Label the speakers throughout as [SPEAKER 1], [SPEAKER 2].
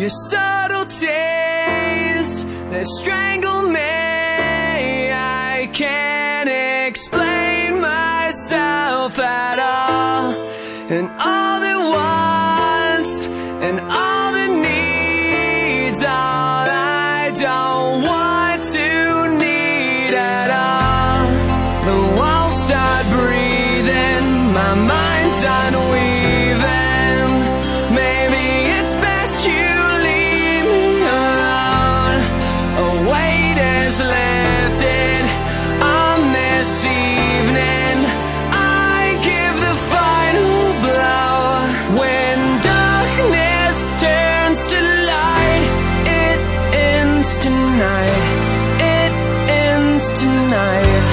[SPEAKER 1] Your subtle taste that strangle me. I can't explain myself at all. And all at once, and all tonight.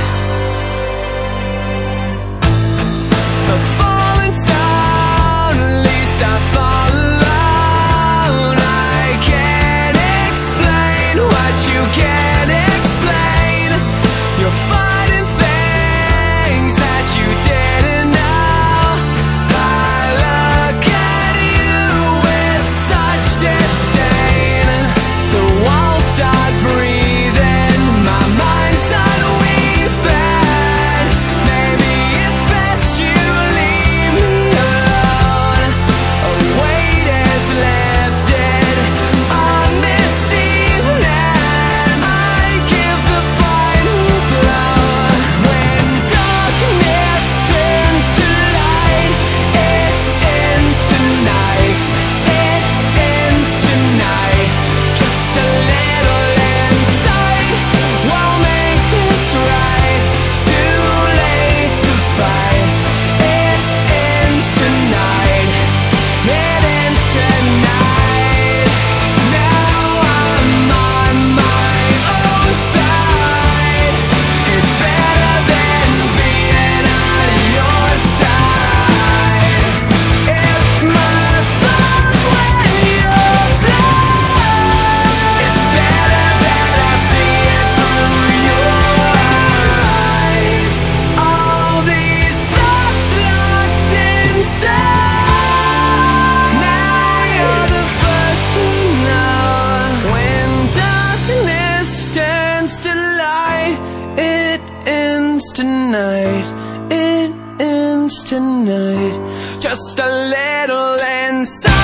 [SPEAKER 1] tonight, just a little inside.